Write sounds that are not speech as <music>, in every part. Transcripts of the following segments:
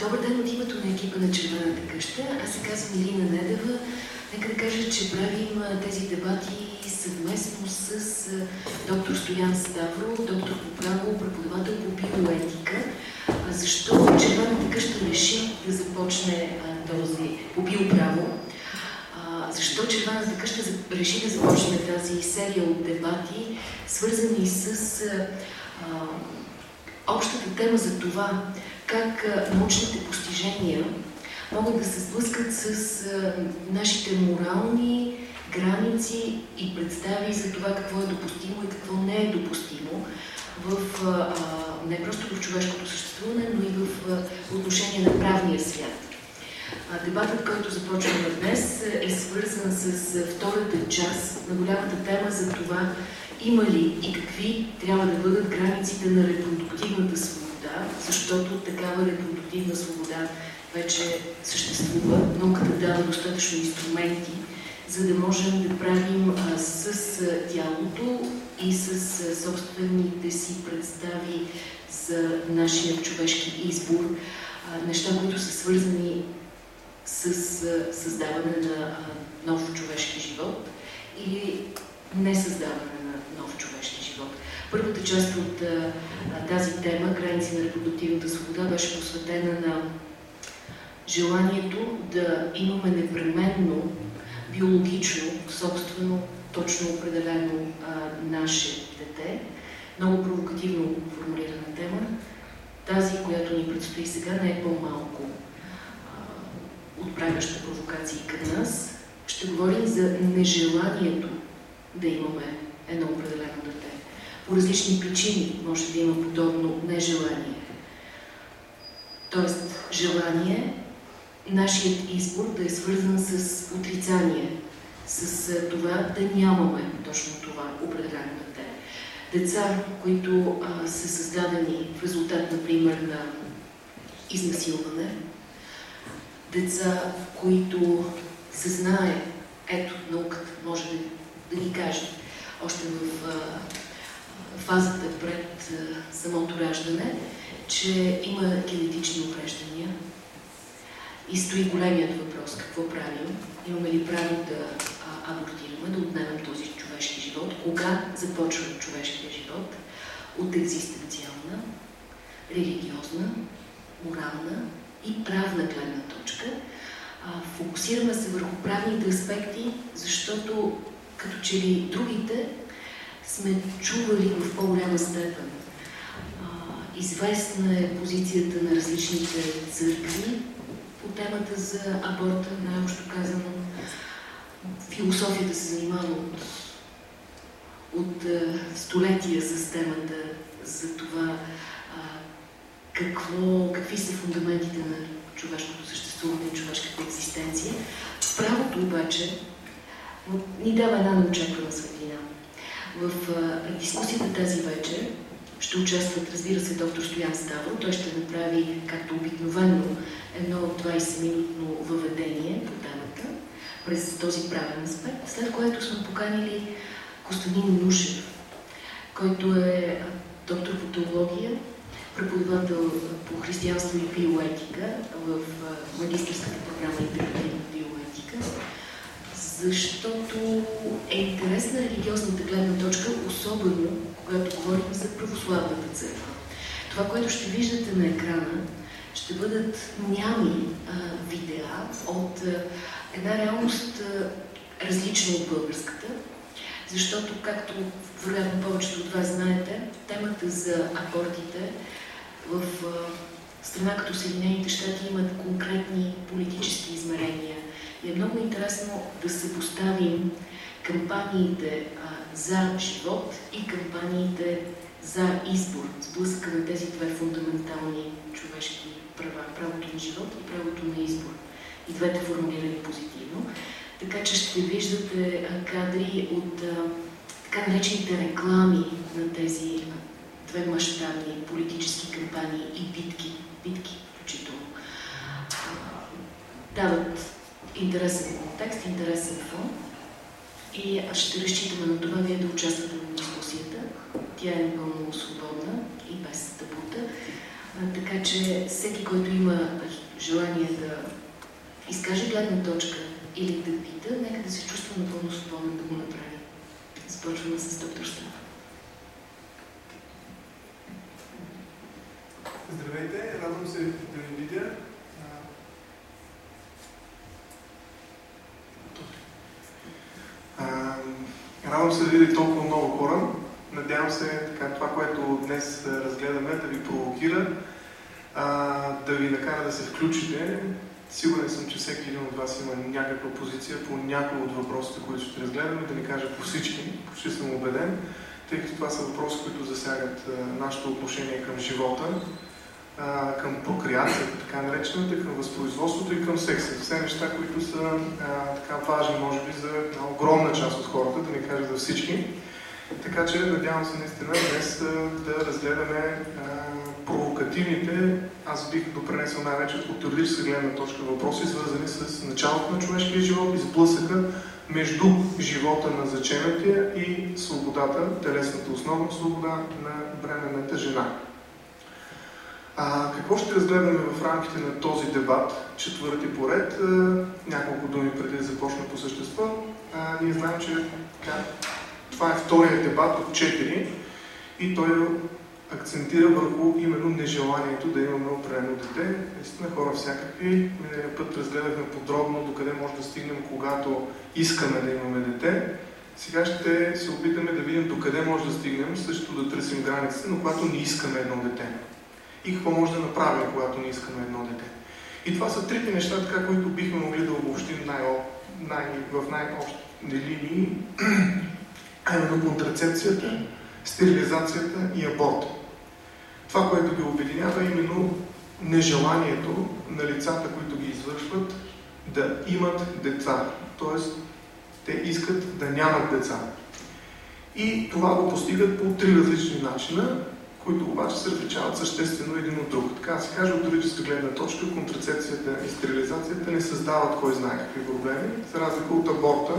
Добър ден от името на екипа на Червената къща. Аз се казвам Ирина Недева. Нека да кажа, че правим тези дебати съвместно с доктор Стоян Ставро, доктор по право, преподавател по биоетика. Защо Червената къща реши да започне този по биоправо? Защо Червената къща реши да започне тази серия от дебати, свързани с общата тема за това, как научните постижения могат да се сблъскат с нашите морални граници и представи за това какво е допустимо и какво не е допустимо в, не просто в човешкото съществуване, но и в отношение на правния свят. Дебатът, който започваме днес, е свързан с втората част на голямата тема за това има ли и какви трябва да бъдат границите на репродуктивната свобода, защото такава репродуктивна свобода вече съществува. Науката дава достатъчно инструменти, за да можем да правим а, с тялото и с а, собствените си представи за нашия човешки избор а, неща, които са свързани с а, създаване на а, нов човешки живот или не създаване нов човешки живот. Първата част от тази тема, граници на репродуктивната свобода, беше посветена на желанието да имаме непременно биологично, собствено, точно определено а, наше дете. Много провокативно формулирана тема. Тази, която ни предстои сега, не е по-малко отправяща провокации към нас. Ще говорим за нежеланието да имаме едно определено дете. По различни причини може да има подобно нежелание. Тоест, желание, нашият избор да е свързан с отрицание, с това да нямаме точно това определено дете. Деца, които а, са създадени в резултат, например, на изнасилване, деца, които се знае, ето, науката може да ни каже, още в а, фазата пред самото раждане, че има генетични увреждания и стои големият въпрос какво правим. Имаме ли право да абортираме, да отнемем този човешки живот? Кога започва човешкия живот? От екзистенциална, религиозна, морална и правна гледна точка. Фокусираме се върху правните аспекти, защото като че ли другите сме чували в по-голяма степен. Известна е позицията на различните църкви по темата за аборта, най-общо казано. Философията се занимава от, от столетия с темата за това какво, какви са фундаментите на човешкото съществуване и човешката екзистенция. Правото обаче ни дава една неочаквана светлина. В дискусията тази вечер ще участват, разбира се, доктор Стоян Ставро. Той ще направи, както обикновено, едно 20-минутно въведение по темата през този правен аспект, след което сме поканили Костанин Нушев, който е доктор по теология, преподавател по християнство и биоетика в магистрската програма Интегративна биоетика защото е интересна религиозната гледна точка, особено когато говорим за православната църква. Това, което ще виждате на екрана, ще бъдат нями а, видеа от а, една реалност а, различна от българската, защото, както вероятно повечето от вас знаете, темата за абортите в а, страна като Съединените щати имат конкретни политически измерения и е много интересно да се поставим кампаниите а, за живот и кампаниите за избор, сблъсъка на тези две фундаментални човешки права, правото на живот и правото на избор. И двете формулирани позитивно. Така че ще виждате кадри от а, така наречените реклами на тези две мащабни политически кампании и битки, битки включително. Дават контекст, интересен фон. И ще разчитаме на това вие да участвате в дискусията. Тя е напълно свободна и без табута. така че всеки, който има желание да изкаже гледна точка или да пита, нека да се чувства напълно свободен да го направи. Започваме с доктор Став. Здравейте, радвам се да ви видя. Радвам се да видя толкова много хора. Надявам се така, това, което днес разгледаме, да ви провокира, а, да ви накара да се включите. Сигурен съм, че всеки един от вас има някаква позиция по някои от въпросите, които ще разгледаме, да ни кажа по всички, почти съм убеден, тъй като това са въпроси, които засягат нашето отношение към живота, към прокреацията, така наречената, към възпроизводството и към секса. Все неща, които са а, така важни, може би, за една огромна част от хората, да не кажа за всички. Така че надявам се наистина днес да разгледаме а, провокативните, аз бих допренесъл най-вече от юридическа гледна точка въпроси, свързани с началото на човешкия живот и сблъсъка между живота на заченатия и свободата, телесната основна свобода на бременната жена. А, какво ще разгледаме в рамките на този дебат, четвърти поред? А, няколко думи преди да започна по същество. А, ние знаем, че да, това е втория дебат от четири и той акцентира върху именно нежеланието да имаме определено дете. Наистина хора всякакви. Миналия път разгледахме подробно докъде може да стигнем, когато искаме да имаме дете. Сега ще се опитаме да видим докъде може да стигнем, също да търсим границите, но когато не искаме едно дете и какво може да направим, когато не искаме едно дете. И това са трите неща, така, които бихме могли да обобщим най най в най-общи линии, а именно контрацепцията, стерилизацията и аборта. Това, което ги обединява, е именно нежеланието на лицата, които ги извършват, да имат деца. Тоест, те искат да нямат деца. И това го постигат по три различни начина които обаче се различават съществено един от друг. Така се каже, от юридическа гледна точка, контрацепцията и стерилизацията не създават кой знае какви проблеми, за разлика от аборта,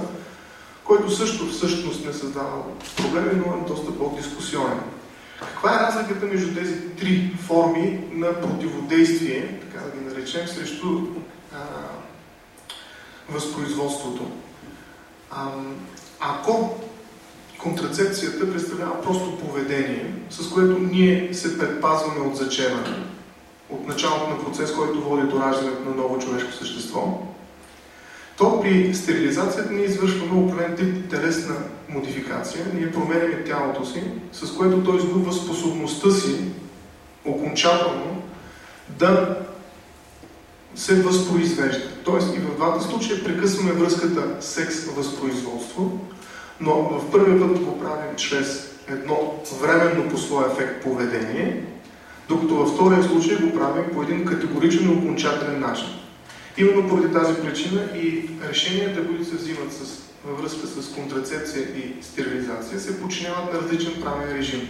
който също всъщност не създава проблеми, но е доста по-дискусионен. Каква е разликата между тези три форми на противодействие, така да ги наречем, срещу а, възпроизводството? А, ако контрацепцията представлява просто поведение, с което ние се предпазваме от зачеване, от началото на процес, който води до раждането на ново човешко същество, то при стерилизацията ние извършваме определен тип телесна модификация. Ние променяме тялото си, с което той изгубва способността си окончателно да се възпроизвежда. Тоест и в двата случая прекъсваме връзката секс-възпроизводство, но в първия път го правим чрез едно временно по своя ефект поведение, докато във втория случай го правим по един категоричен и окончателен начин. Именно поради тази причина и решенията, които се взимат с, във връзка с контрацепция и стерилизация, се подчиняват на различен правен режим.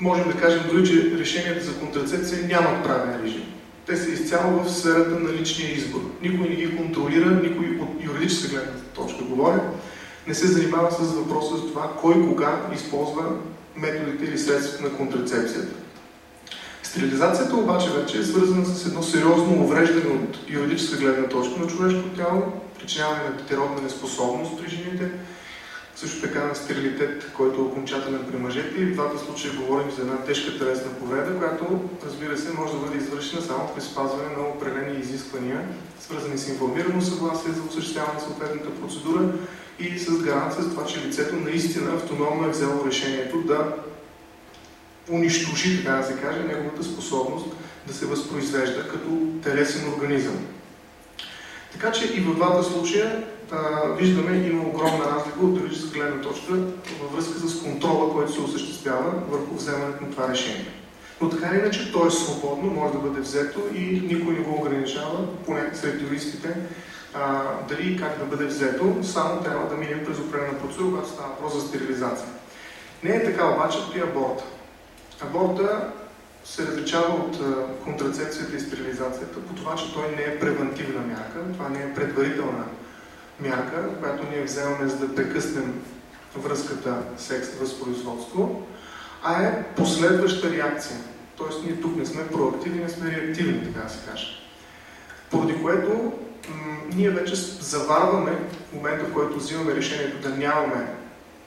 Можем да кажем дори, че решенията за контрацепция нямат правен режим. Те са изцяло в сферата на личния избор. Никой не ги контролира, никой от юридическа гледна точка говоря, не се занимава с въпроса за това кой кога използва методите или средствата на контрацепцията. Стерилизацията обаче вече е свързана с едно сериозно увреждане от юридическа гледна точка на човешкото тяло, причиняване на петеродна неспособност при жените, също така стерилитет, който е окончателен при мъжете и в двата случая говорим за една тежка телесна повреда, която, разбира се, може да бъде извършена само при спазване на определени изисквания, свързани с информирано съгласие за осъществяване на съответната процедура и с гаранция за това, че лицето наистина автономно е взело решението да унищожи, така да се каже, неговата способност да се възпроизвежда като телесен организъм. Така че и в двата случая а, виждаме, има огромна разлика от юридическа гледна точка във връзка с контрола, който се осъществява върху вземането на това решение. Но така или иначе, то е свободно, може да бъде взето и никой не го ограничава, поне сред юристите, а, дали и как да бъде взето, само трябва да минем през определена процедура, когато става въпрос за стерилизация. Не е така обаче при аборта. Аборта се различава от контрацепцията и стерилизацията по това, че той не е превентивна мярка, това не е предварителна мярка, която ние вземаме за да прекъснем връзката секс-възпроизводство, а е последваща реакция. Тоест ние тук не сме проактивни, не сме реактивни, така да се каже. Поради което ние вече заварваме в момента, в който взимаме решението да нямаме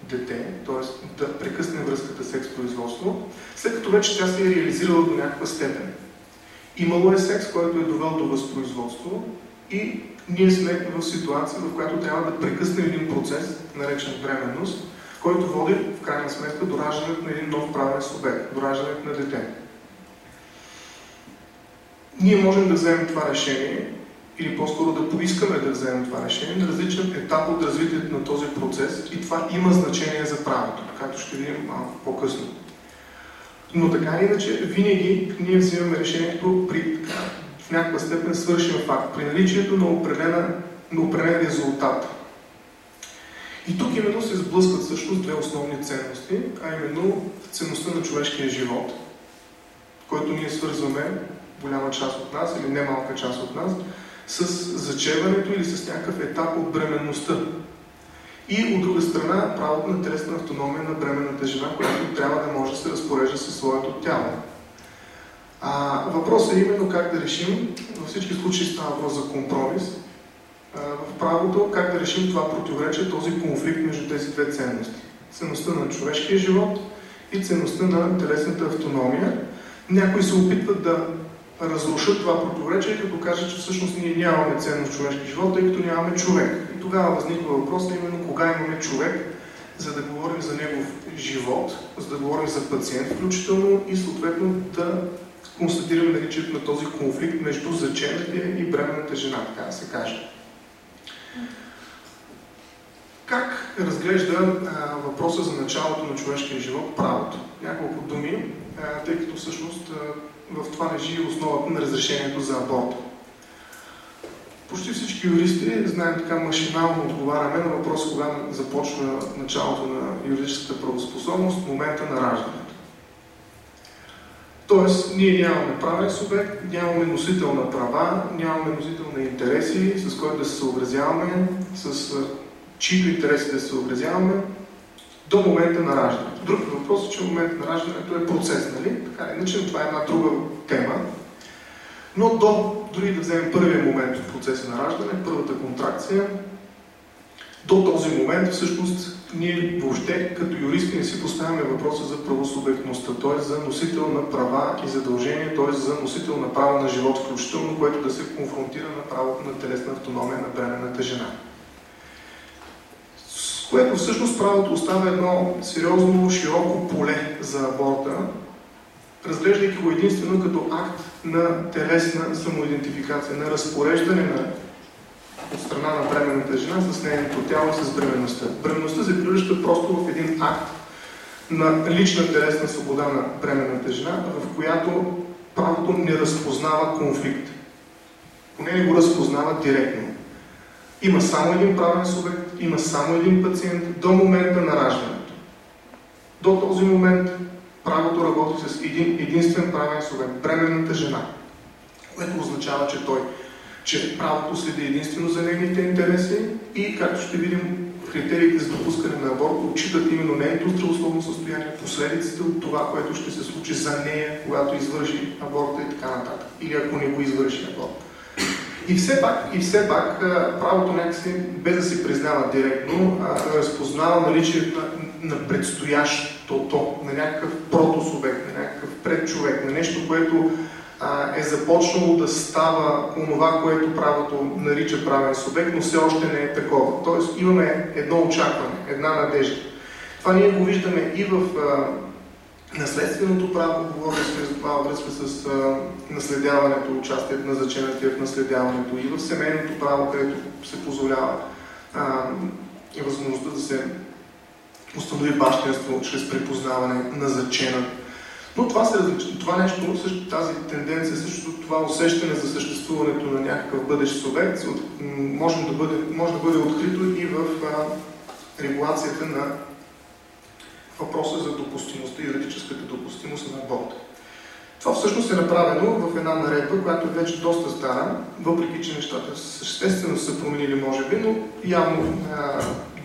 дете, т.е. да прекъснем връзката секс производство, след като вече тя се е реализирала до някаква степен. Имало е секс, който е довел до възпроизводство и ние сме в ситуация, в която трябва да прекъснем един процес, наречен бременност, който води в крайна сметка до раждането на един нов правен субект, до раждането на дете. Ние можем да вземем това решение или по-скоро да поискаме да вземем това решение на различен етап от развитието на този процес и това има значение за правото, както ще видим малко по-късно. Но така или иначе, винаги ние взимаме решението при в някаква степен свършен факт, при наличието на, определена, на определен резултат. И тук именно се сблъскват всъщност две основни ценности, а именно ценността на човешкия живот, който ние свързваме голяма част от нас или немалка част от нас, с зачеването или с някакъв етап от бременността. И от друга страна, правото на телесна автономия на бременната жена, която трябва да може да се разпорежда със своето тяло. А, въпросът е именно как да решим, във всички случаи става въпрос за компромис, а, в правото как да решим това противоречие, този конфликт между тези две ценности. Ценността на човешкия живот и ценността на телесната автономия. Някои се опитват да разрушат това противоречие, като кажат, че всъщност ние нямаме ценност човешки живот, тъй като нямаме човек. И тогава възниква въпросът именно кога имаме човек, за да говорим за негов живот, за да говорим за пациент включително и съответно да констатираме наличието на този конфликт между зачената и бременната жена, така да се каже. Как разглежда а, въпроса за началото на човешкия живот правото? Няколко думи, а, тъй като всъщност а, в това лежи основата на разрешението за аборт. Почти всички юристи, знаем така машинално отговаряме на въпрос, кога започва началото на юридическата правоспособност, момента на раждането. Тоест, ние нямаме правен субект, нямаме носител на права, нямаме носител на интереси, с който да се съобразяваме, с чието интереси да се съобразяваме, до момента на раждането. Друг въпрос е, че момент на раждането е процес, нали? Така иначе, това е една друга тема. Но до, дори да вземем първия момент в процеса на раждане, първата контракция, до този момент всъщност ние въобще като юристи не си поставяме въпроса за правосубектността, т.е. за носител на права и задължения, т.е. за носител на право на живот, включително което да се конфронтира на правото на телесна автономия на бременната жена което всъщност правото остава едно сериозно, широко поле за аборта, разглеждайки го единствено като акт на телесна самоидентификация, на разпореждане на от страна на бременната жена с нейното тяло с бременността. Бременността се превръща просто в един акт на лична телесна свобода на бременната жена, в която правото не разпознава конфликт. Поне не го разпознава директно. Има само един правен субект, има само един пациент до момента на раждането. До този момент правото работи с един единствен правен субект, бременната жена, което означава, че той, че правото следи единствено за нейните интереси и, както ще видим, критериите за допускане на аборт отчитат именно нейното здравословно състояние, последиците от това, което ще се случи за нея, когато извърши аборта и така нататък. Или ако не го извърши аборт. И все пак, и все пак правото някакси, без да се признава директно, разпознава наличието на, на предстоящото, на някакъв протосубект, на някакъв предчовек, на нещо, което а, е започнало да става онова, което правото нарича правен субект, но все още не е такова. Тоест имаме едно очакване, една надежда. Това ние го виждаме и в а, наследственото право, говорим сме за това връзка с а, наследяването, участието на заченатия в наследяването и в семейното право, където се позволява а, възможността да се установи бащинство чрез припознаване на зачена. Но това, се това нещо, също, тази тенденция, също това усещане за съществуването на някакъв бъдещ субект може да бъде, може да бъде открито и в а, регулацията на въпроса за допустимостта юридическата допустимост на аборта. Това всъщност е направено в една наредба, която е вече доста стара, въпреки че нещата съществено са променили, може би, но явно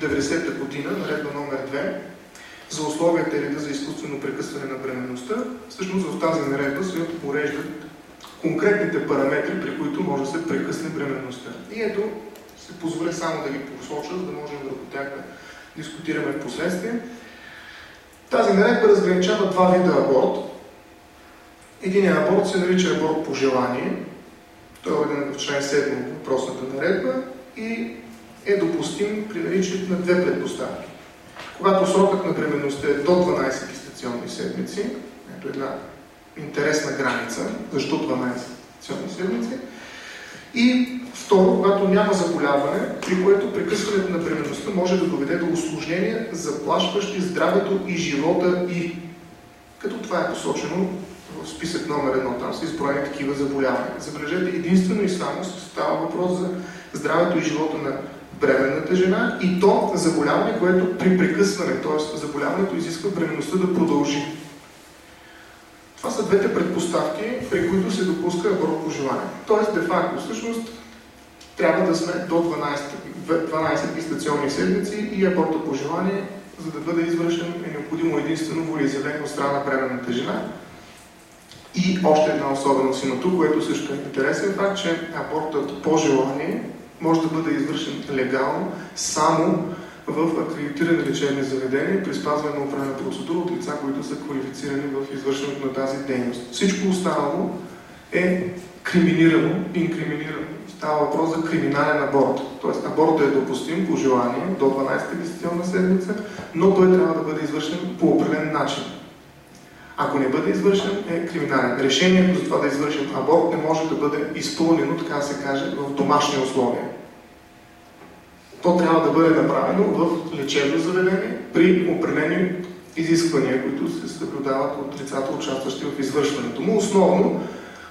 90-та година, наредба номер 2, за условията и реда за изкуствено прекъсване на бременността, всъщност в тази наредба се уреждат конкретните параметри, при които може да се прекъсне бременността. И ето, се позволя само да ги посоча, за да можем върху тях да дискутираме в последствие. Тази наредба разграничава два вида аборт. Единият аборт се нарича аборт по желание. Той е уреден в член 7 от въпросната наредба и е допустим при наличието на две предпоставки. Когато срокът на бременността е до 12 гестационни седмици, ето една интересна граница, защо 12 гестационни седмици, и второ, когато няма заболяване, при което прекъсването на бременността може да доведе до осложнения, заплашващи здравето и живота и като това е посочено в списък номер едно, там са изброени такива заболявания. Забележете, единствено и само става въпрос за здравето и живота на бременната жена и то заболяване, което при прекъсване, т.е. заболяването изисква бременността да продължи. Това са двете предпоставки, при които се допуска аборт по желание. Тоест, де-факто, всъщност, трябва да сме до 12, 12 гестационни седмици и аборта по желание, за да бъде извършен, е необходимо единствено волеизявление от страна на бременната жена. И още една особеност има тук, което също е интересен факт, че абортът по желание може да бъде извършен легално само в акредитирани лечебни заведения при спазване на определена процедура от лица, които са квалифицирани в извършването на тази дейност. Всичко останало е криминирано, инкриминирано. Става въпрос за криминален аборт. Тоест абортът е допустим по желание до 12-та гестационна седмица, но той трябва да бъде извършен по определен начин. Ако не бъде извършен, е криминален. Решението за това да извършим аборт не може да бъде изпълнено, така се каже, в домашни условия. То трябва да бъде направено в лечебно заведение при определени изисквания, които се съблюдават от лицата, участващи в извършването му. Основно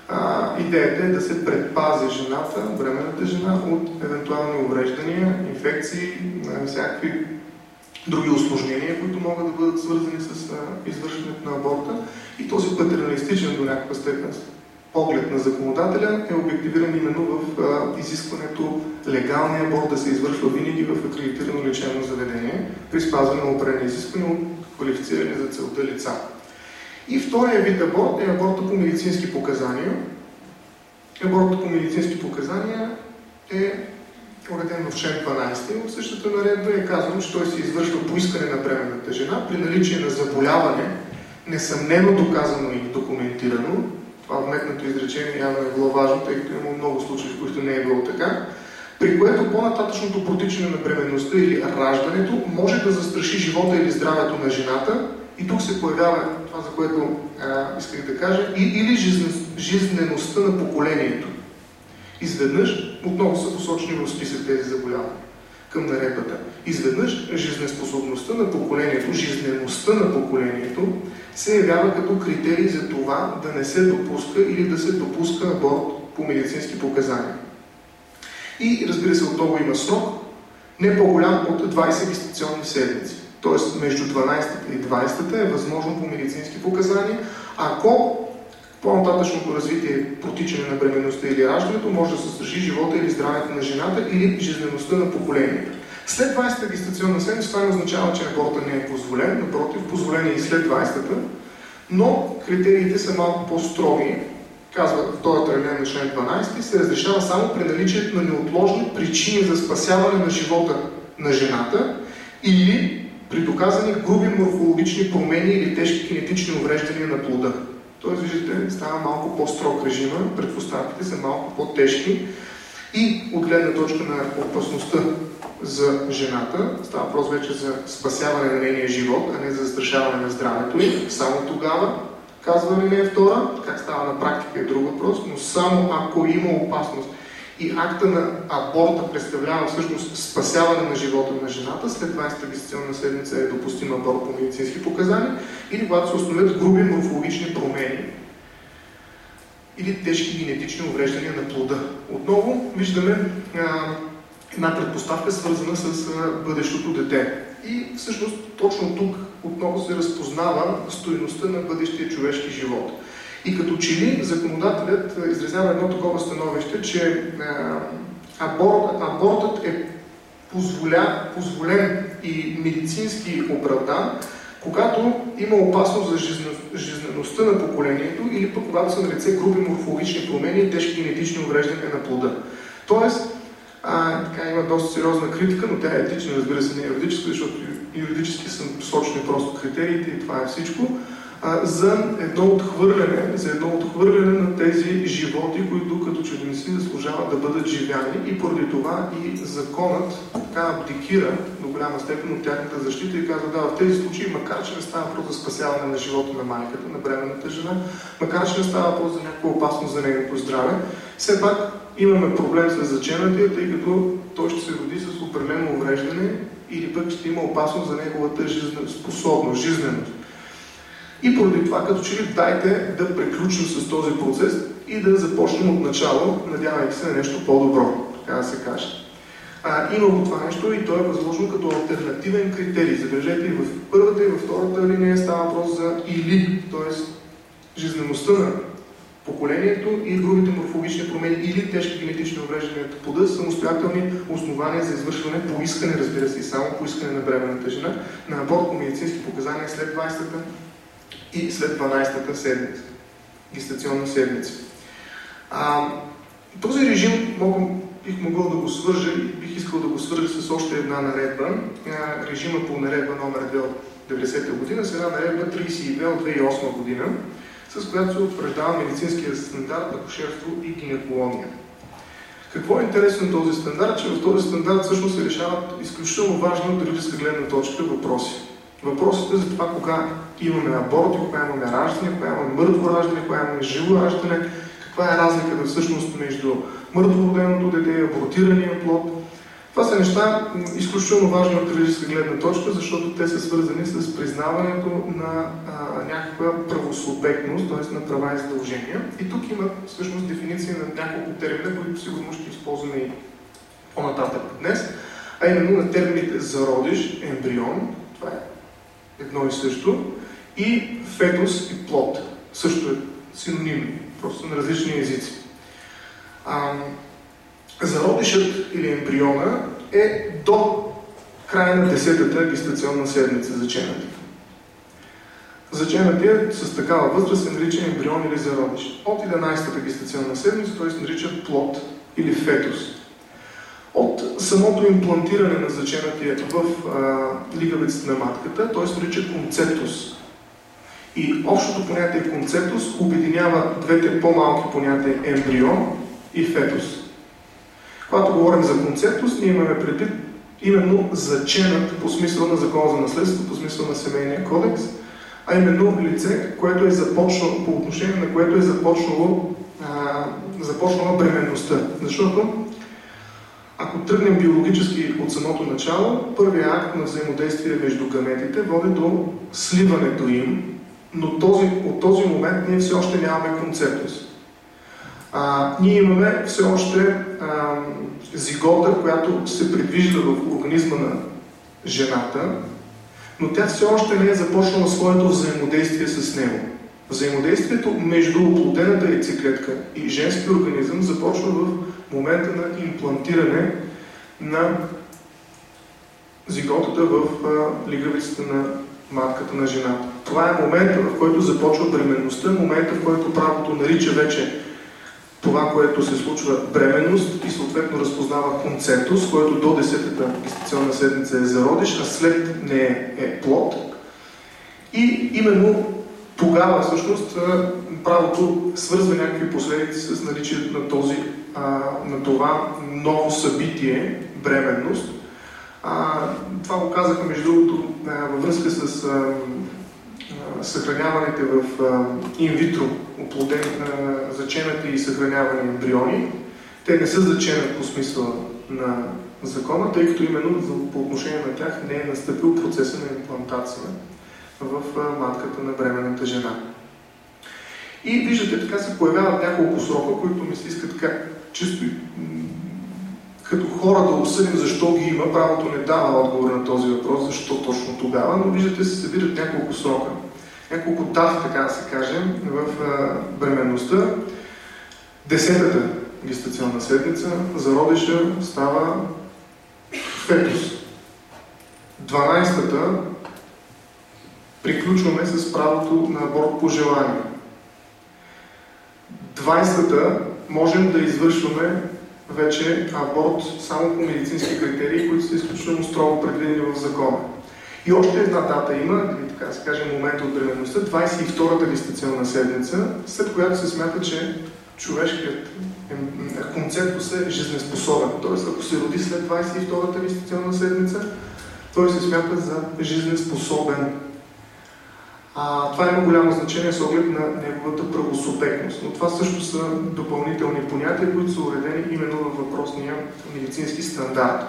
а, идеята е да се предпази жената, бременната жена, от евентуални увреждания, инфекции, всякакви други осложнения, които могат да бъдат свързани с а, извършването на аборта. И този патерналистичен до някаква степен поглед на законодателя е обективиран именно в а, изискването легалния аборт да се извършва винаги в акредитирано лечебно заведение при спазване на определени изисквания от квалифицирани за целта лица. И втория вид аборт е аборта по медицински показания. Аборта по медицински показания е уреден в член 12 от същата наредба е казано, че той се извършва по искане на бременната жена при наличие на заболяване, несъмнено доказано и документирано. Това вметнато изречение явно е било важно, тъй като има много случаи, в които не е било така при което по-нататъчното протичане на бременността или раждането може да застраши живота или здравето на жената. И тук се появява това, за което а, исках да кажа, и, или жизнеността на поколението. Изведнъж, отново са посочени в списък тези заболявания към наредбата. Изведнъж жизнеспособността на поколението, жизнеността на поколението се явява като критерий за това да не се допуска или да се допуска аборт по медицински показания. И разбира се, отново има срок, не по-голям от 20 гестационни седмици. Тоест между 12-та и 20-та е възможно по медицински показания. Ако по-нататъчното развитие, протичане на бременността или раждането може да състраши живота или здравето на жената или жизнеността на поколението. След 20-та гестационна седмица това не означава, че аборта не е позволен, напротив, позволен е и след 20-та, но критериите са малко по-строги. Казва в този тръгнен на член 12, се разрешава само при наличието на неотложни причини за спасяване на живота на жената или при доказани груби морфологични промени или тежки кинетични увреждания на плода. Тоест, виждате, става малко по-строг режима, предпоставките са малко по-тежки и от гледна точка на опасността за жената, става въпрос вече за спасяване на нейния живот, а не за застрашаване на здравето й, само тогава казва ли не е втора, как става на практика е друг въпрос, но само ако има опасност и акта на аборта представлява всъщност спасяване на живота на жената, след 20-та гестационна седмица е допустим аборт по медицински показания, или когато се установят груби морфологични промени или тежки генетични увреждания на плода. Отново виждаме а, една предпоставка, свързана с бъдещото дете. И всъщност точно тук отново се разпознава стоеността на бъдещия човешки живот. И като че ли законодателят изразява едно такова становище, че аборт, абортът е позволя, позволен и медицински оправдан когато има опасност за жизнеността на поколението или пък когато са на лице груби морфологични промени и тежки генетични увреждания на плода. Тоест, а, така има доста сериозна критика, но тя е етична, разбира се, не е юридическа, защото юридически са посочени просто критериите и това е всичко за едно отхвърляне, за едно отхвърляне на тези животи, които като че не си заслужават да бъдат живяни и поради това и законът така абдикира до голяма степен от тяхната защита и казва, да, в тези случаи, макар че не става въпрос за спасяване на живота на майката, на бременната жена, макар че не става въпрос за някаква опасност за нейното здраве, все пак имаме проблем с заченатия, тъй като той ще се роди с определено увреждане или пък ще има опасност за неговата жизнеспособност, жизненост. И поради това, като че ли дайте да приключим с този процес и да започнем от начало, надявайки се на нещо по-добро, така да се каже. А, има го това нещо и то е възможно като альтернативен критерий. Забележете и в първата и във втората линия става въпрос за или, т.е. жизнеността на поколението и другите морфологични промени или тежки генетични увреждания на плода самостоятелни основания за извършване по искане, разбира се, и само по искане на бременната жена, на аборт по медицински показания след 20-та и след 12-та седмица, гестационна седмица. А, този режим мога, бих могъл да го свържа и бих искал да го свържа с още една наредба. А, режима по наредба номер 2 от 90-та година, с една наредба 32 от 2008 година, с която се утвърждава медицинския стандарт на кошерство и гинекология. Какво е интересно този стандарт? Че в този стандарт всъщност се решават изключително важни от гледна точка въпроси. Въпросът е за това кога имаме аборти, кога имаме раждане, кога имаме мъртво раждане, кога имаме живо раждане, каква е разликата всъщност между мъртво роденото дете абортирания плод. Това са неща изключително важни от религиозна гледна точка, защото те са свързани с признаването на а, някаква правосубектност, т.е. на права и задължения. И тук има всъщност дефиниция на няколко термина, които сигурно ще използваме и по-нататък днес, а именно на термините зародиш, ембрион, това е едно и също, и фетус и плод. Също е синонимно, просто на различни езици. А, зародишът или ембриона е до края на 10-та гестационна седмица за ченатите. Заченатия с такава възраст се нарича ембрион или зародиш. От 11-та гестационна седмица той се нарича плод или фетус. От самото имплантиране на заченатия в лигавицата на матката, той се нарича концептус. И общото понятие концептус обединява двете по-малки понятия ембрион и фетус. Когато говорим за концептус, ние имаме предвид именно заченат по смисъл на закона за наследство, по смисъл на семейния кодекс, а именно лице, което е започнало, по отношение на което е започнало, а, започнала бременността. Защото ако тръгнем биологически от самото начало, първият акт на взаимодействие между гаметите води до сливането им, но този, от този момент ние все още нямаме концептус. А, ние имаме все още а, зигота, която се предвижда в организма на жената, но тя все още не е започнала своето взаимодействие с него. Взаимодействието между оплодената яйцеклетка и женски организъм започва в момента на имплантиране на зиготата в лигавицата на матката на жената. Това е момента, в който започва бременността, момента, в който правото нарича вече това, което се случва бременност и съответно разпознава концептус, който до 10-та гестационна седмица е зародиш, а след нея е плод. И именно тогава всъщност правото свързва някакви последици с наличието на, този, на това ново събитие, бременност. Това го казах между другото във връзка с съхраняваните в инвитро заченати и съхранявани ембриони. Те не са заченат по смисъла на закона, тъй като именно по отношение на тях не е настъпил процеса на имплантация в матката на бременната жена. И виждате, така се появяват няколко срока, които ми се искат така чисто като хора да обсъдим защо ги има. Правото не дава отговор на този въпрос, защо точно тогава, но виждате се събират няколко срока, няколко дати, така да се кажем, в бременността. Десетата гестационна седмица зародиша става фетус. 12-та приключваме с правото на аборт по желание. 20-та можем да извършваме вече аборт само по медицински критерии, които са изключително строго предвидени в закона. И още една дата има, или така да се каже, момент от бременността, 22-та гестационна седмица, след която се смята, че човешкият концепт е жизнеспособен. Тоест, ако се роди след 22-та гестационна седмица, той се смята за жизнеспособен. А, това има голямо значение с оглед на неговата правосубектност. Но това също са допълнителни понятия, които са уредени именно във въпросния медицински стандарт.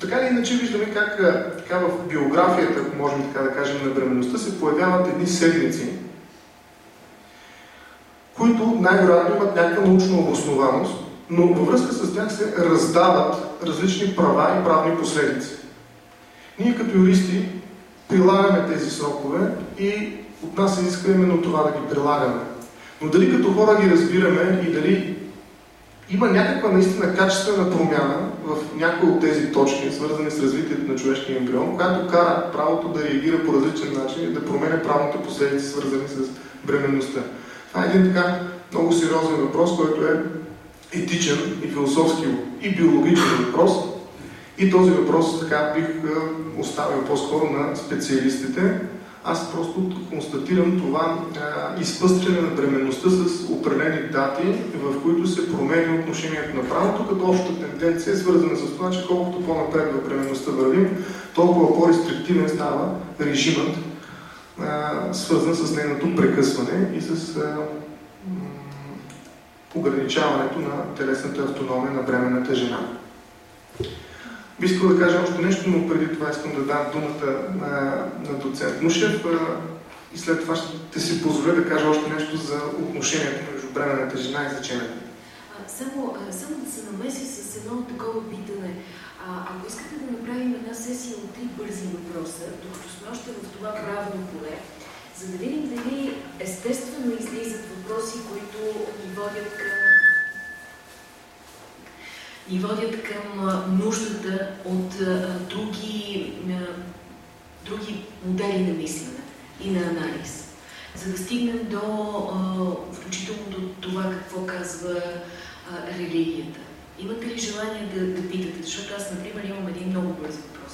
Така или иначе виждаме как така в биографията, ако можем така да кажем, на бременността се появяват едни седмици, които най-вероятно имат някаква научна обоснованост, но във връзка с тях се раздават различни права и правни последици. Ние като юристи прилагаме тези срокове и от нас се иска именно това да ги прилагаме. Но дали като хора ги разбираме и дали има някаква наистина качествена промяна в някои от тези точки, свързани с развитието на човешкия ембрион, която кара правото да реагира по различен начин и да променя правните последици, свързани с бременността. Това е един така много сериозен въпрос, който е етичен и философски и биологичен въпрос. И този въпрос така бих оставил по-скоро на специалистите. Аз просто констатирам това изпъстряне на бременността с определени дати, в които се променя отношението на правото, като общата тенденция е свързана с това, че колкото по-напред в бременността вървим, толкова по-рестриктивен става режимът, свързан с нейното прекъсване и с ограничаването на телесната автономия на бременната жена. Би искал да кажа още нещо, но преди това искам да дам думата на, на доцент Нушев и след това ще си позволя да кажа още нещо за отношението между бременната жена и заченето. Само, само да се намеси с едно такова питане. А, ако искате да направим една сесия от три бързи въпроса, докато сме още в това правно поле, за да видим дали естествено излизат въпроси, които ни водят към ни водят към нуждата от други, други модели на мислене и на анализ, за да стигнем до, включително до това какво казва религията. Имате ли желание да, да питате? Защото аз, например, имам един много бърз въпрос.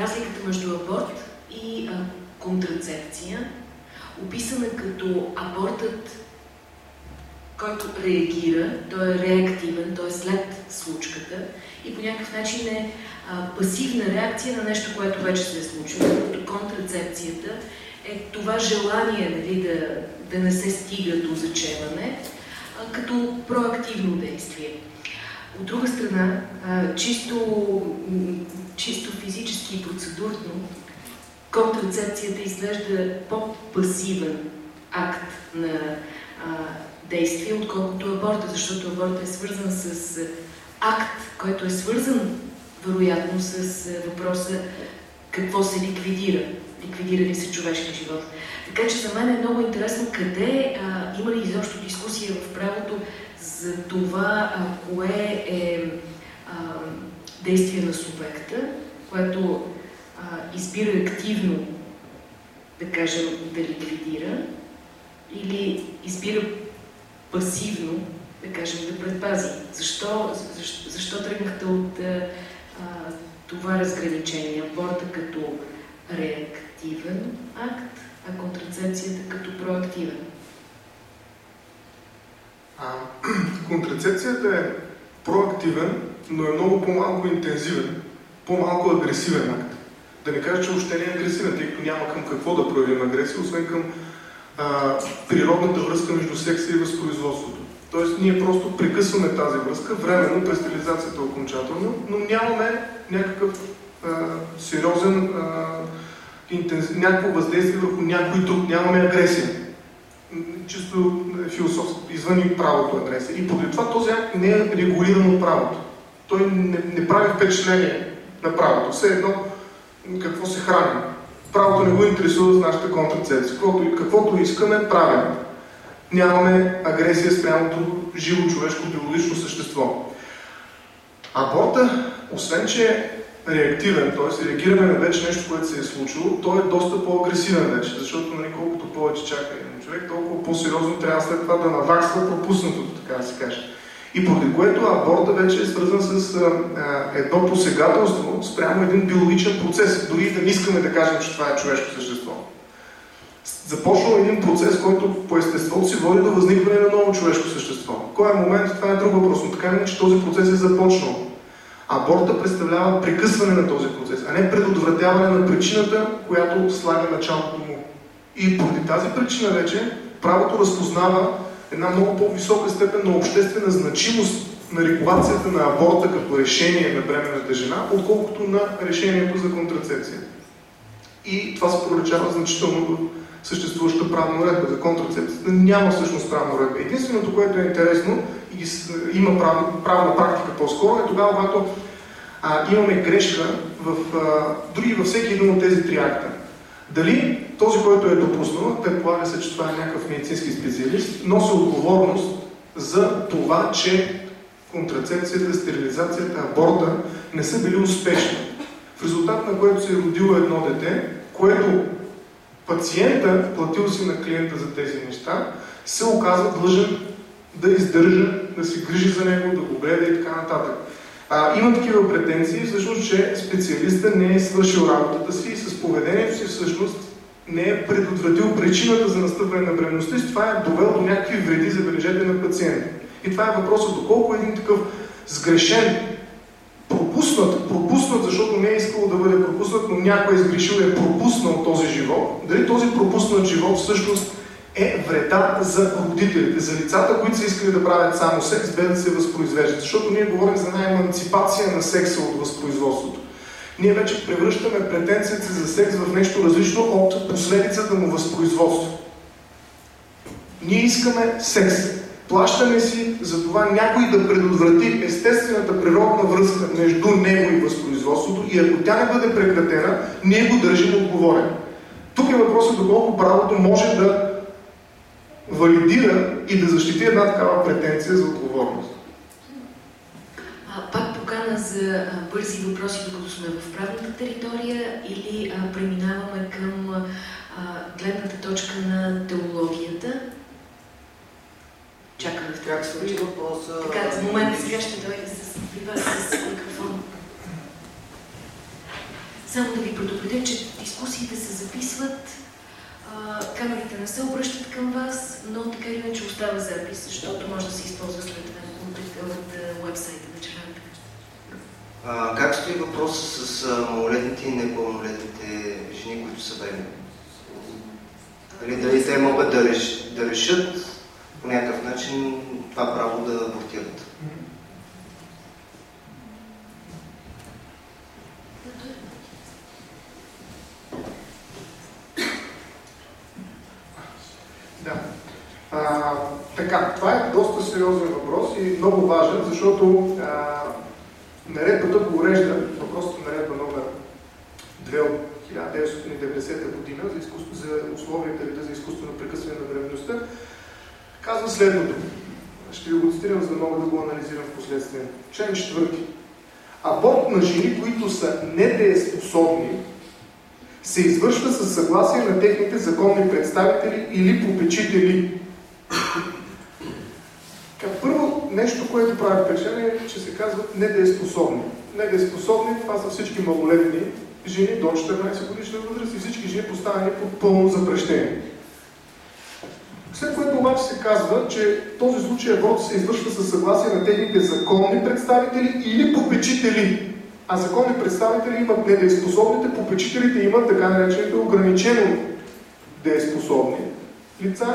разликата между аборт и контрацепция, описана като абортът който реагира, той е реактивен, той е след случката и по някакъв начин е а, пасивна реакция на нещо, което вече се е случило, като контрацепцията е това желание нали, да, да не се стига до зачеване, а, като проактивно действие. От друга страна, а, чисто, чисто физически и процедурно, контрацепцията изглежда по-пасивен акт на а, действие, отколкото аборта, защото аборта е свързан с акт, който е свързан вероятно с въпроса какво се ликвидира. Ликвидира ли се човешки живот. Така че за мен е много интересно къде а, има ли изобщо дискусия в правото за това а, кое е а, действие на субекта, което а, избира активно, да кажем, да ликвидира, или избира пасивно, да кажем, да предпази. Защо, защо, защо тръгнахте от а, това разграничение? Аборта като реактивен акт, а контрацепцията като проактивен? А, <clears throat> контрацепцията е проактивен, но е много по-малко интензивен, по-малко агресивен акт. Да не кажа, че въобще не е агресивен, тъй като няма към какво да проявим агресия, освен към а, природната връзка между секса и възпроизводството. Тоест ние просто прекъсваме тази връзка, временно през стерилизацията окончателно, но нямаме някакъв а, сериозен а, интенз... някакво въздействие върху някой друг, нямаме агресия. Чисто философски, извън и правото агресия. И поради това този акт не е регулиран от правото. Той не, не прави впечатление на правото. Все едно какво се храни правото не го интересува с нашата контрацепция. Каквото, искаме, правим. Нямаме агресия спрямото живо човешко биологично същество. Аборта, освен че реактивен, т.е. реагираме на вече нещо, което се е случило, той е доста по-агресивен вече, защото нали, колкото повече чака един човек, толкова по-сериозно трябва след това да наваксва пропуснатото, така да се каже. И поради което аборта вече е свързан с а, едно посегателство спрямо един биологичен процес, дори да не искаме да кажем, че това е човешко същество. Започнал един процес, който по естеството си води до възникване на ново човешко същество. Кой е момент, това е друг въпрос, но така че този процес е започнал. Аборта представлява прекъсване на този процес, а не предотвратяване на причината, която слага началото му. И поради тази причина вече правото разпознава една много по-висока степен на обществена значимост на регулацията на аборта като решение на бременната жена, отколкото на решението за контрацепция. И това се проличава значително в съществуваща правна уредба за контрацепцията. Няма всъщност правна уредба. Единственото, което е интересно и има правна, правна практика по-скоро е тогава, когато а, имаме грешка в, а, дори във всеки един от тези три акта. Дали този, който е допуснал, предполага се, че това е някакъв медицински специалист, носи отговорност за това, че контрацепцията, стерилизацията, аборта не са били успешни. В резултат на което се е родило едно дете, което пациента, платил си на клиента за тези неща, се оказва длъжен да издържа, да се грижи за него, да го гледа и така нататък. А, има такива претенции, всъщност, че специалиста не е свършил работата си и с поведението си всъщност не е предотвратил причината за настъпване на бременността и това е довел до някакви вреди, забележете, на пациента. И това е въпросът доколко един такъв сгрешен, пропуснат, пропуснат, защото не е искало да бъде пропуснат, но някой е сгрешил и е пропуснал този живот, дали този пропуснат живот всъщност е вреда за родителите, за лицата, които са искали да правят само секс, без да се възпроизвеждат. Защото ние говорим за една еманципация на секса от възпроизводството. Ние вече превръщаме претенцията за секс в нещо различно от последицата му възпроизводство. Ние искаме секс. Плащаме си за това някой да предотврати естествената природна връзка между него и възпроизводството и ако тя не бъде прекратена, ние го държим отговорен. Тук е въпросът доколко правото може да валидира и да защити една такава претенция за отговорност. А, пак покана за а, бързи въпроси, докато сме в правната територия или а, преминаваме към а, гледната точка на теологията? Чакаме в Как стои въпроса? Така, в момента сега ще дойде с, при вас с микрофон. Само да ви предупредя, че дискусиите се записват камерите не се обръщат към вас, но така или иначе остава запис, защото може да се използва след това от вебсайта на Червената Как стои въпроса с малолетните и непълнолетните жени, които са бремени? Дали, дали те могат да, реш, да решат по някакъв начин това право да абортират? Да. Така, това е доста сериозен въпрос и много важен, защото а, наредбата го урежда, въпросът наредба номер 2 от 1990 година за, изкуство, за условията вида за изкуствено прекъсване на бременността, казва следното. Ще ви го цитирам, за да мога да го анализирам в последствие. Член 4. Аборт на жени, които са недееспособни, се извършва със съгласие на техните законни представители или попечители. Първо, нещо, което прави впечатление, е, че се казват недееспособни. Недееспособни, това са всички малолетни жени до 14 годишна възраст и всички жени поставени под пълно запрещение. След което обаче се казва, че този случай аборт се извършва със съгласие на техните законни представители или попечители а законни представители имат недееспособните, попечителите имат така наречените ограничено дееспособни лица,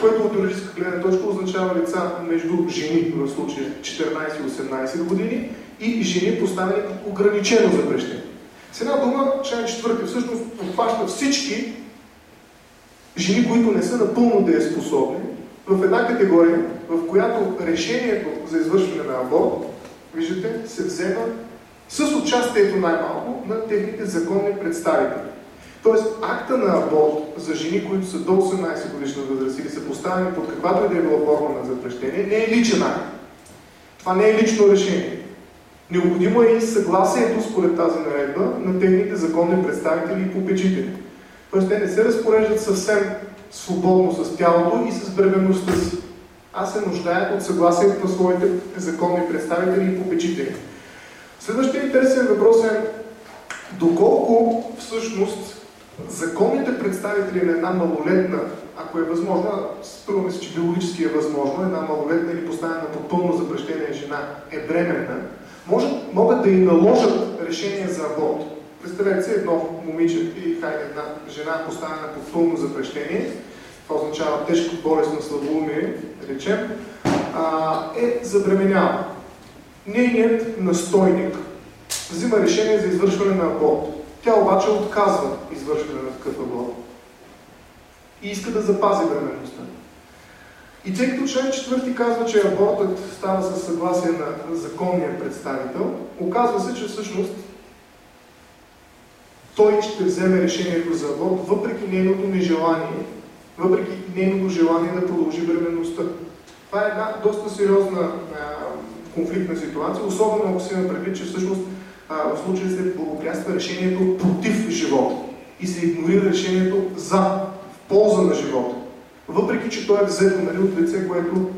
което от юридическа гледна точка означава лица между жени, в случая 14-18 години, и жени поставени под ограничено запрещение. С една дума, член 4 всъщност обхваща всички жени, които не са напълно дееспособни, в една категория, в която решението за извършване на аборт, виждате, се взема с участието най-малко на техните законни представители. Тоест, акта на аборт за жени, които са до 18 годишна възраст или са поставени под каквато и да е била форма на запрещение, не е личен акт. Това не е лично решение. Необходимо е и съгласието според тази наредба на техните законни представители и попечители. Тоест те не се разпореждат съвсем свободно с тялото и с бременността си, а се нуждаят от съгласието на своите законни представители и попечители. Следващия интересен въпрос е доколко всъщност законните представители на една малолетна, ако е възможно, струва се, че биологически е възможно, една малолетна или поставена под пълно запрещение жена е бременна, може, могат да и наложат решение за аборт. Представете си едно момиче и хайде една жена поставена под пълно запрещение, това означава тежко болест на слабоумие, речем, е забременява. Нейният настойник взима решение за извършване на аборт. Тя обаче отказва извършване на такъв аборт и иска да запази бременността. И тъй като член 4 казва, че абортът става със съгласие на законния представител, оказва се, че всъщност той ще вземе решението за аборт, въпреки нейното нежелание, въпреки нейното желание да продължи бременността. Това е една доста сериозна а, конфликтна ситуация, особено ако си има предвид, че всъщност в случая се благоприятства решението против живота и се игнорира решението за, в полза на живота. Въпреки, че той е взето нали, от лице, което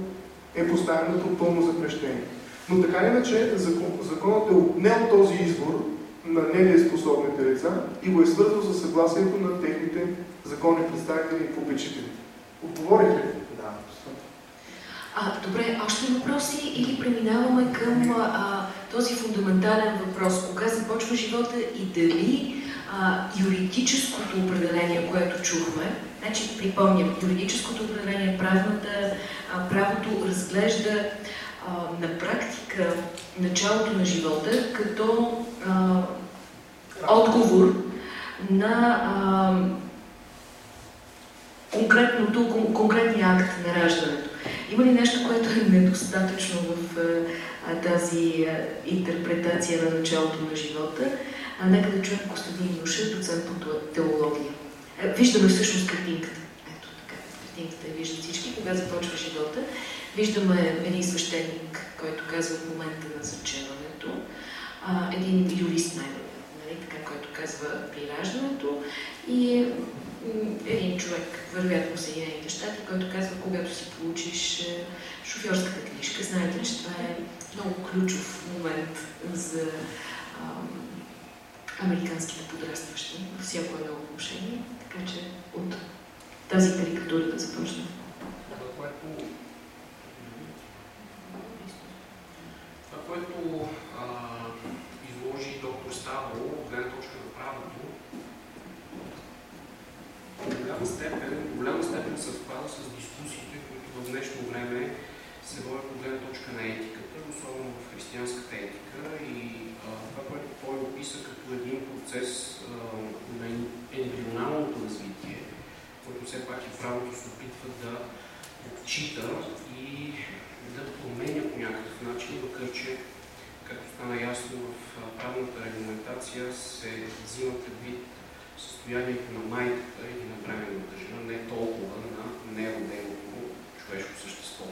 е поставено под пълно запрещение. Но така иначе закон, законът е отнел този избор на недееспособните лица и го е свързал с съгласието на техните законни представители и попечители. Отговорих ли? Да. А, добре, още въпроси или преминаваме към а, този фундаментален въпрос? Кога започва живота и дали а, юридическото определение, което чухме, значи припомням, юридическото определение, правната, а, правото разглежда а, на практика началото на живота като а, отговор на а, конкретното, конкретния акт на раждането. Има ли нещо, което е недостатъчно в а, тази а, интерпретация на началото на живота? А, нека да чуем Костадин Юша, доцент по теология. А, виждаме всъщност картинката. Ето така, картинката я виждат всички, кога започва живота. Виждаме един свещеник, който казва в момента на зачеването, един юрист най-вероятно, нали, така, който казва при раждането и един човек, вероятно Съединените щати, който казва, когато си получиш е, шофьорската книжка. Знаете че това е много ключов момент за американските подрастващи във всяко едно отношение. Така че от тази карикатура да започнем. Това, което, а, изложи доктор Ставо гледна точка на правото, в голяма степен, голяма степен съвпада с дискусиите, които в днешно време се водят от гледна точка на етиката, особено в християнската етика и а, това, което той описа като един процес а, на ембрионалното развитие, който все пак и правото се опитва да отчита и да променя по някакъв начин, макар че, както стана ясно в правната регламентация, се взима предвид състоянието на майката или на бременната жена, не толкова на нероденото човешко същество.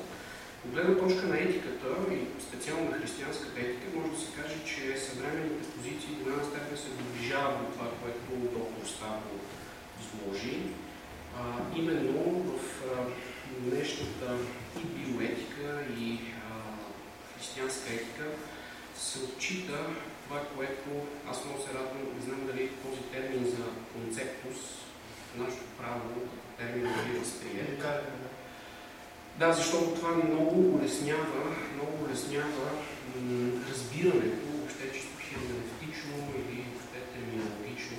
От гледна точка на етиката и специално на християнската етика, може да се каже, че съвременните позиции до голяма степен се доближават до това, което доктор Ставо изложи. А, именно в а, днешната и биоетика, и а, християнска етика се отчита това, което аз много се радвам, не знам дали този термин за концептус в нашето право като термин да възприе. Да, защото това много улеснява, много улеснява разбирането, въобще чисто херменевтично или въобще терминологично,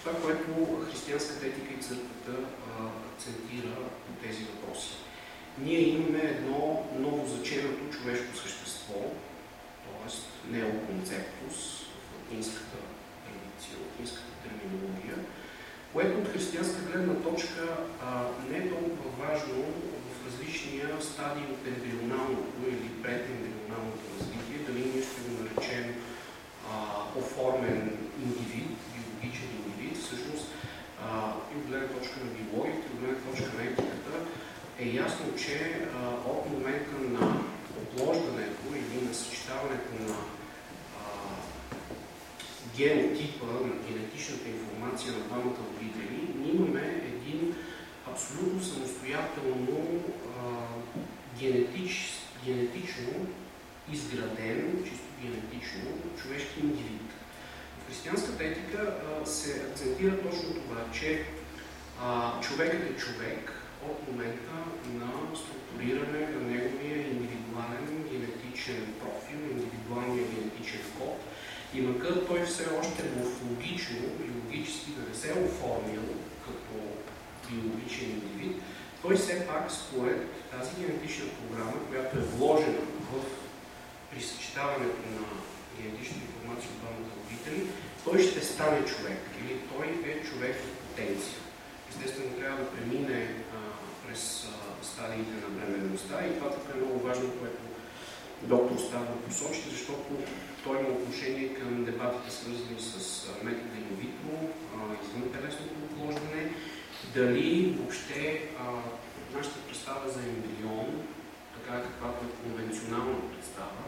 това, което християнската етика и църквата акцентира по тези въпроси. Ние имаме едно ново заченато човешко същество, т.е. неоконцептус в латинската традиция, латинската терминология, което от християнска гледна точка а, не е толкова важно в различния стадий от ембрионалното или предембрионалното развитие, дали ние ще го наречем а, оформен индивид, биологичен индивид, всъщност а, и от гледна точка на биологията, и от гледна точка на етиката, е ясно, че а, от момента на оплождането или на съчетаването на а, генотипа, на генетичната информация на двамата родители, ние имаме един абсолютно самостоятелно а, генетич, генетично изграден, чисто генетично, човешки индивид. В християнската етика а, се акцентира точно това, че а, човекът е човек от момента на структуриране на неговия индивидуален генетичен профил, индивидуалния генетичен код. И макар той все още морфологично, биологически да не се е оформил като биологичен индивид, той все пак според тази генетична програма, която е вложена в присъчетаването на генетична информация от двамата родители, той ще стане човек или той е човек в потенция. Естествено, трябва да премине а, през а, стадиите на бременността и това е много важно, което доктор Ставро посочи, защото той има отношение към дебатите, свързани с метода инвитро, извън телесното оплождане, дали въобще а, нашата представа за ембрион, така каквато е конвенционална представа,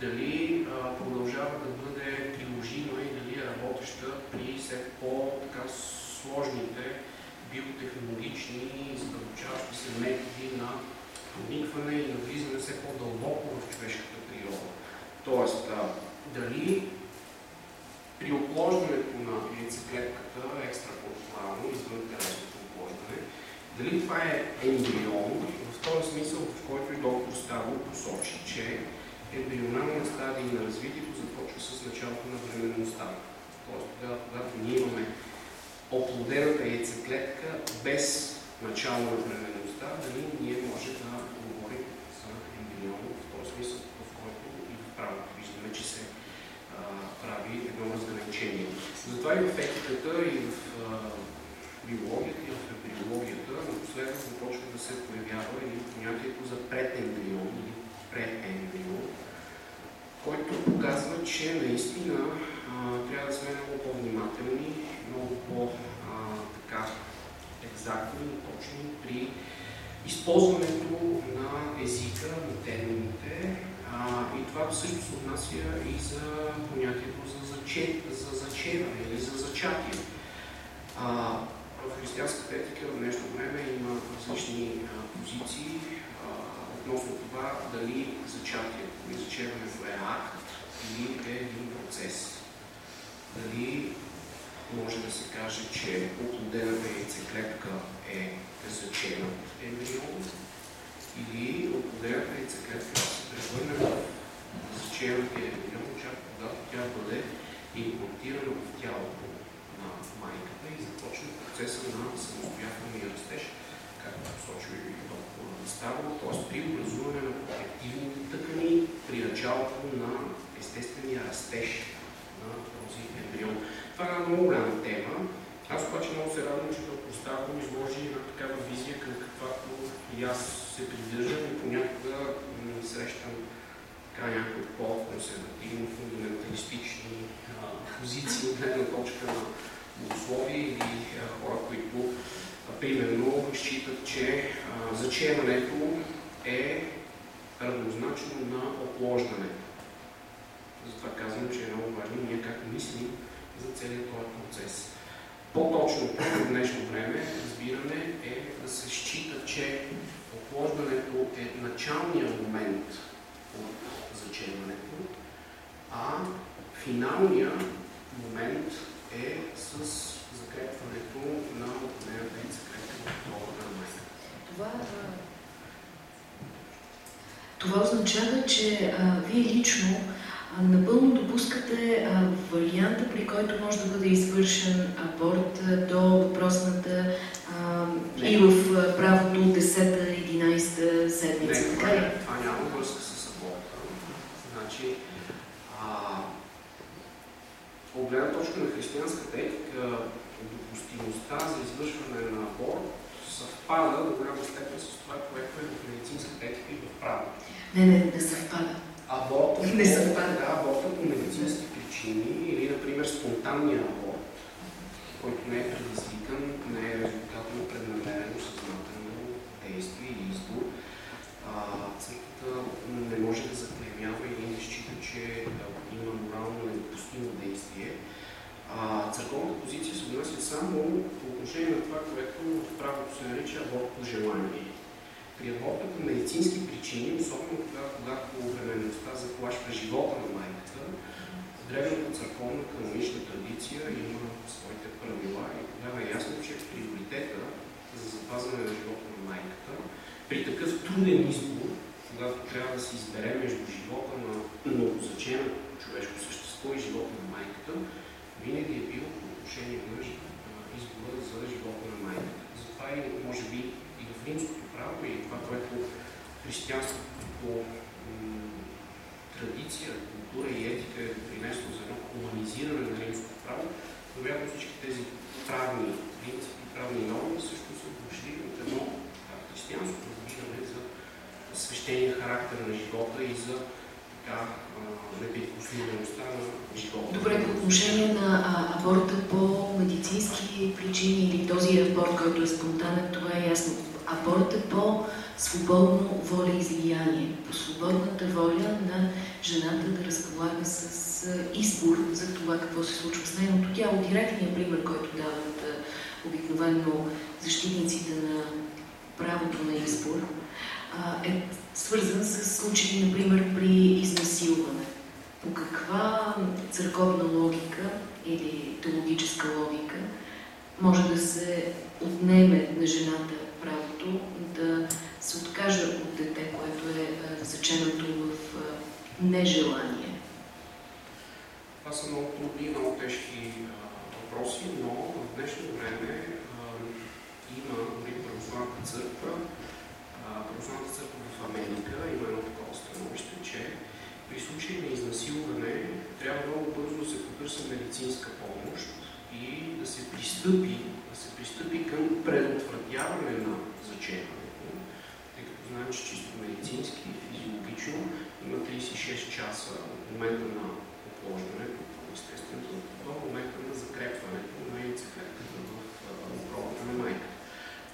дали а, продължава да бъде приложима и дали е работеща при все по-сложните биотехнологични и задълбочаващи се методи на проникване и навлизане все по-дълбоко в човешката природа. Тоест, дали при оплождането на яйцеклетката екстракорпорално, извън телесното оплождане, дали това е ембрион, в този смисъл, в който и доктор Ставо посочи, че ембрионалният стадий на развитието започва с началото на временността. Тоест, когато ние имаме оплодената яйцеклетка без начало на временността, дали ние може да говорим за ембрион в този смисъл, в който и в правото виждаме, че се а, прави едно разграничение. Затова и в етиката, и в а, биологията, и в ембриологията напоследък започва да се появява и понятието за предембрион или преембрион, който показва, че наистина а, трябва да сме много по-внимателни, много по-така екзактни и точни при използването на езика, на термините. А, и това също се отнася и за понятието за, заче, за зачеване или за зачатие. А, в християнската етика в днешно време има различни а, позиции а, относно това дали зачатието или зачеването е акт или е един процес. Дали може да се каже, че оплодената яйцеклетка е заченат ембрион или оплодената яйцеклетка се превърне в заченатия ембрион, чак когато тя бъде имплантирана в тялото на майката и започне процеса на самостоятелния растеж, както посочва и доктор Ставро, т.е. при образуване на протективните тъкани при началото на естествения растеж на този ембрион. Това е една много голяма тема. Аз обаче много се радвам, че доктор Ставро изложи една такава визия, към каквато и аз се придържам и понякога срещам така някои по-консервативни, фундаменталистични позиции от гледна точка на условия или хора, които примерно считат, че зачемането е равнозначно на оплождане. Затова казвам, че е много важно ние как мислим за целият този процес. По-точното в днешно време разбиране е да се счита, че оплождането е началният момент от зачемането, а финалният момент е с закрепването на определената яйцеклетка в това на. Това, това означава, че а, вие лично напълно допускате а, варианта, при който може да бъде извършен аборт до въпросната а, и в правото 10-11 седмица. Не, така е- това няма връзка с аборта. Значи, а, от гледна точка на християнската етика, допустимостта за извършване на аборт съвпада до голяма степен с това, което е в медицинската етика и в правото. Не, не, не съвпада. Аборта, Не съвпада. Да, аборта по медицински причини или, например, спонтанния аборт, който не е предизвикан, не е резултат на преднамерено съзнателно действие и избор. А, църквата не може да заклемява или не счита, че а, има морално недопустимо действие отнася само по отношение на това, което в правото се нарича аборт по желание. При аборта по медицински причини, особено тогава, когато бременността заплашва живота на майката, древната църковна канонична традиция има своите правила и тогава е ясно, че приоритета за запазване на живота на майката при такъв труден избор, когато трябва да се избере между живота на новозаченото човешко същество и живота на майката, винаги е бил по отношение на избора за живота на майката. Затова и може би и в римското право и това, което християнството по традиция, култура и етика е принесло за едно хуманизиране на римското право, вероятно всички тези правни принципи, правни норми също са дошли от едно християнско разбиране за свещения характер на живота и за така, неприкосновеността на живота. Добре, по отношение на аборта по медицински причини или този аборт, който е спонтанен, това е ясно. Аборт по свободно воля излияние, по свободната воля на жената да разполага с избор за това какво се случва с нейното тяло. Директният пример, който дават обикновено защитниците на правото на избор, е свързан с случаи, например, при изнасилване. По каква църковна логика или теологическа логика може да се отнеме на жената правото да се откаже от дете, което е заченато в нежелание? Това са много трудни много тежки въпроси, но в днешно време има дори православната църква, православната църква в Америка има едно такова становище, че при случай на изнасилване трябва много бързо да се потърси медицинска помощ и да се пристъпи, да се пристъпи към предотвратяване на зачеването, тъй като знаем, че чисто медицински и физиологично има 36 часа от момента на оплождането, естествено, до момента на закрепването на яйцеклетката в отробата на майка.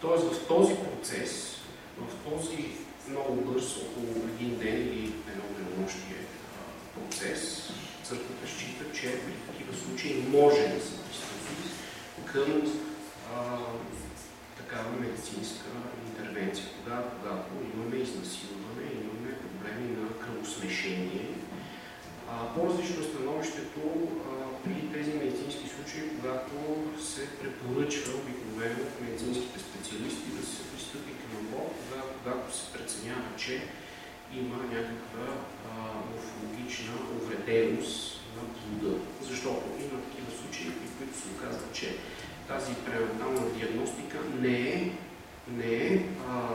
Тоест в този процес, в този много бърз, около един ден или едно денонощие процес, църквата счита, че при такива случаи може да се пристъпи към а, такава медицинска интервенция. Тогава, когато имаме изнасилване, имаме проблеми на кръвосмешение. По-различно е становището а, при тези медицински случаи, когато се препоръчва обикновено медицинските специалисти да се пристъпи към аборт, тогава, когато се преценява, че има някаква а, морфологична увреденост на плода. Защото има такива случаи, при които се оказва, че тази пренатална диагностика не е, не е а,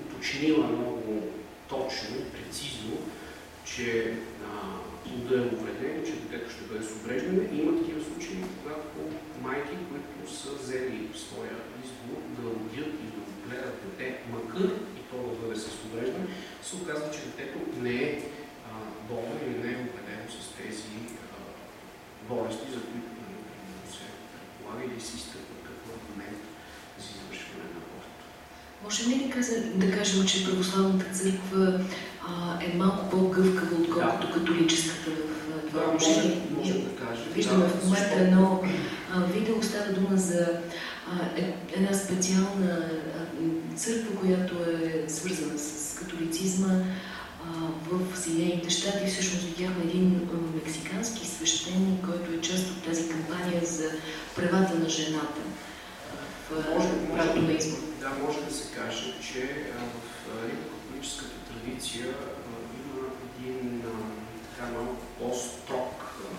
уточнила много точно прецизно, че а, плода е увреден, че детето ще бъде с увреждане. Има такива случаи, когато майки, които са взели своя избор да родят и да гледат дете, макар и то да бъде с увреждане, се оказва, че детето не е болно или не е увредено с тези а, болести, за които се предполага или се изтъква като аргумент за извършване на аборт. Може ли да кажем, че православната църква а, е малко по-гъвкава, отколкото да. католическата в това отношение. Може, може да кажем. Виждаме да, в момента защо? едно а, видео, става дума за а, е, една специална а, църква, която е свързана с католицизма а, в Съединените щати. Всъщност видяхме един мексикански свещеник, който е част от тази кампания за правата на жената в може, правото на избор. Да, може да се каже, че в римско-католическата традиция има един така малко по-строг